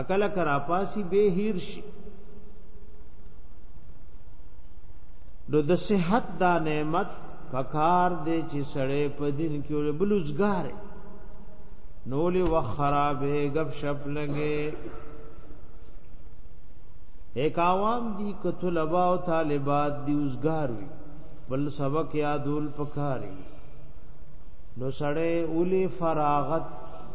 اکل کرا پاسی به هیر شي نو د صحت دا نعمت پکار دی چې سړی په دین کې ول بلوزګار نو له وخرابه غب شپ لګي ایک عوام دی که طلباء او طالبات دی اوسګار وي بل سبق یادول پکاري نو سړی اولی فراغت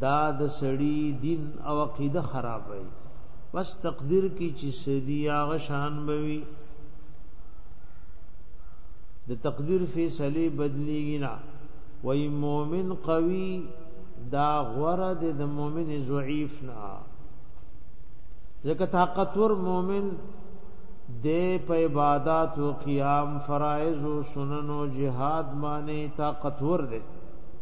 دا د سړی دین او عقیده خرابوي بس تقدیر کی چې سدی هغه شان بوي د تقدیر فیصله بدلیږي نه وای مؤمن قوی دا غره د مؤمن ضعیف نه ځکه طاقتور مؤمن د په عبادت او قیام فرایض او سنن او جهاد باندې طاقتور دی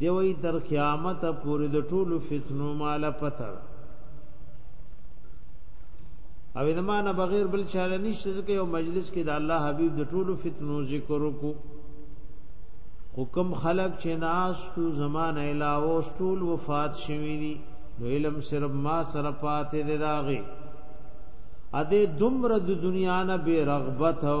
دی وای تر قیامت پورې د ټولو فتنو مال پته او د معنا بغیر بل چاله نشته ځکه یو مجلس کې د الله حبیب د ټولو فتنو ذکر وکړو حکم خلق چې ناس تو زمان علاوه ټول وفات شوی دي نو علم صرف ما سره پاتې دی داغه اده دومره د دنیا نه بے رغبت او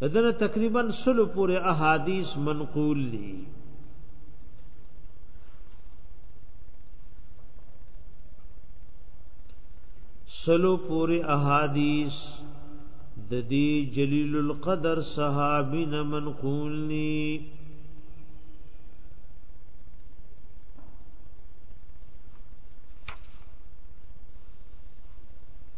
دنه تقریبا سلو پورې احادیث منقول دي سلو پورې احادیث د دې جلیل القدر صحابین نه منقول دي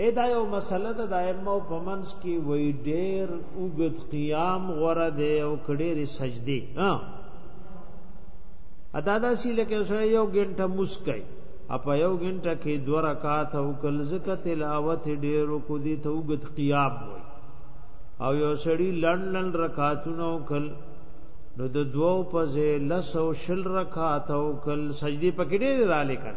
اې دا یو مسله ده د ائمه په منځ کې وای ډېر اوګد قیام غره دی او کډېری سجدي ها ادا دا سی لکه سره یو غنټه مسکای اپا یو غنټه کې دو رکعات او کل زکه تلاوت ډېر کو دي ته اوګد قیام وای او یو سړی لړلن رکعاتونه او کل نو د دوو په ځای لس او شل رکعات او کل سجدي پکې ډېر را لیکل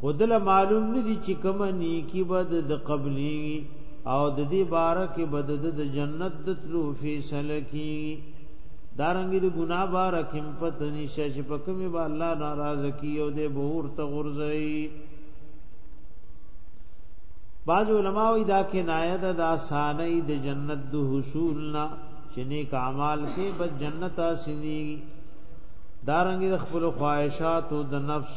خودل معلوم ندی چې کوم نیکی بد د قبلی او د دې بارک بد د جنت د تلو فیصله کی دارنګ د ګنا بارک هم پته نشه چې په کومه به الله ناراض کی او د بهور ته غورځي بعض علماء دا کې نایه د اسانه د جنت د حصول نه چې نیک اعمال کې به جنت حاصلېږي دارنګ د خپل خواهشات او د نفس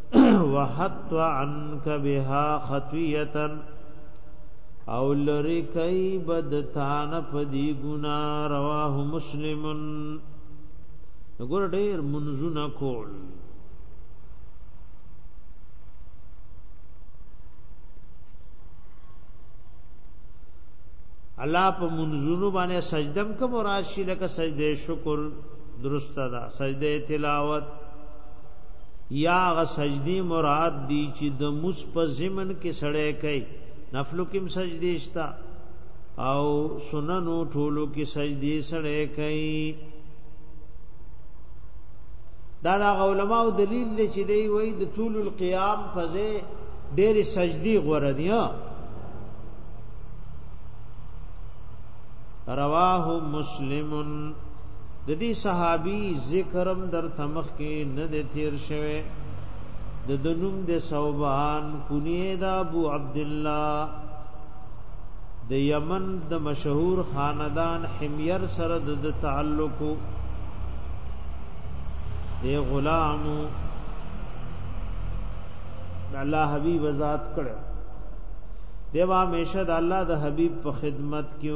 وحط عنك بها خطيه او لری کای بد تان پدی ګنا رواه مسلم ګور ډیر منزونه کول الله په منزونو باندې سجدم کوم راشي لکه سجده شکر درسته ده سجده تلاوت یا غ سجدی مراد دی چې د مس په زمن کې سړی کوي نفلو کې سجدي شتا او سننو ټولو کې سجدي سړی کوي دا دا علماء دلیل دی چې دی وای د طول القیام فزه ډېر سجدي غوړه دی رواه مسلمن د دې صحابي ذکرم در تمخ کې نه د تیر شوه د دنوم د صوبان کنیه د ابو عبد الله د یمن د مشهور خاندان حمیر سره د تعلق د غلام الله حبیب ذات کړو دیوا میشه د الله د حبیب په خدمت کې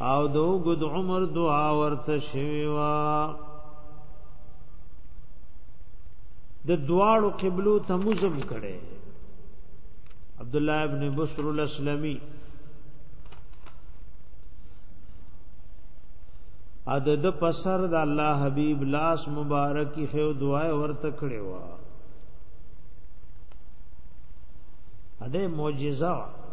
او دو ګد عمر دعا ورته شوی وا د دواړو قبلو ته مزم کړي عبد الله ابن بشر الاسلمي ا د د پسر د الله حبیب لاس مبارکی خو دعا ورته کړي وا اده معجزہ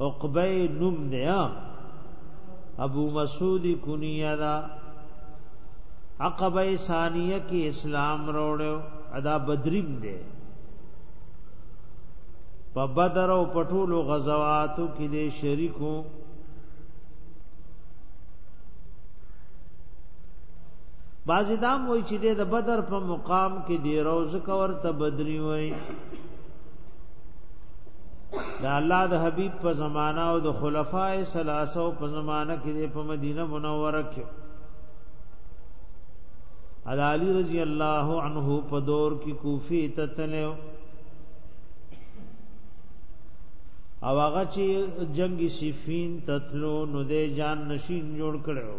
عقبه نوم دیا ابو مسعود کنیه دا عقبه ثانیه کې اسلام وروړو ادا بدریم دی په بدر او پټولو غزواتو کې دې شریکو بازی دام وای چې د بدر په مقام کې دی روز کور ته بدری وای دا الله د حبیب په زمانہ او د خلفای سلاسو په زمانہ کې په مدینه منوره کې علی رضی الله عنه په دور کې کوفی ته تلو او هغه چې جنگ سیفین تتلو نو د جان نشین جوړ کړو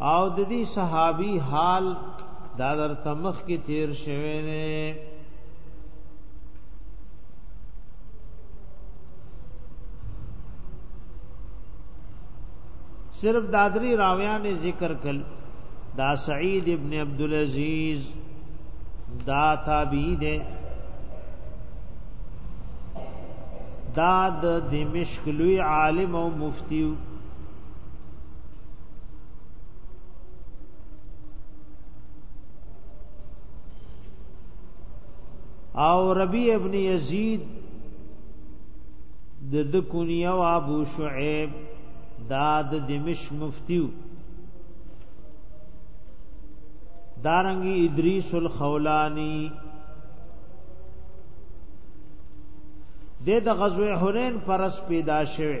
او د دې صحابي حال دا در تمخ کې تیر شوی نه صرف دادری راویان ذکر کل دا سعید ابن عبد العزیز دا تابعی دے دا د دمشق لوی عالم او مفتیو او ربی ابن یزید د د کنیه او ابو شعیب دا د دمشق مفتیو دارنګي ادریس الخولانی د د غزوه حنین پرس پیدا شوه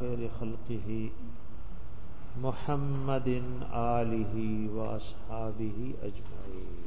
خير خلقه محمد آله وأصحابه أجمعين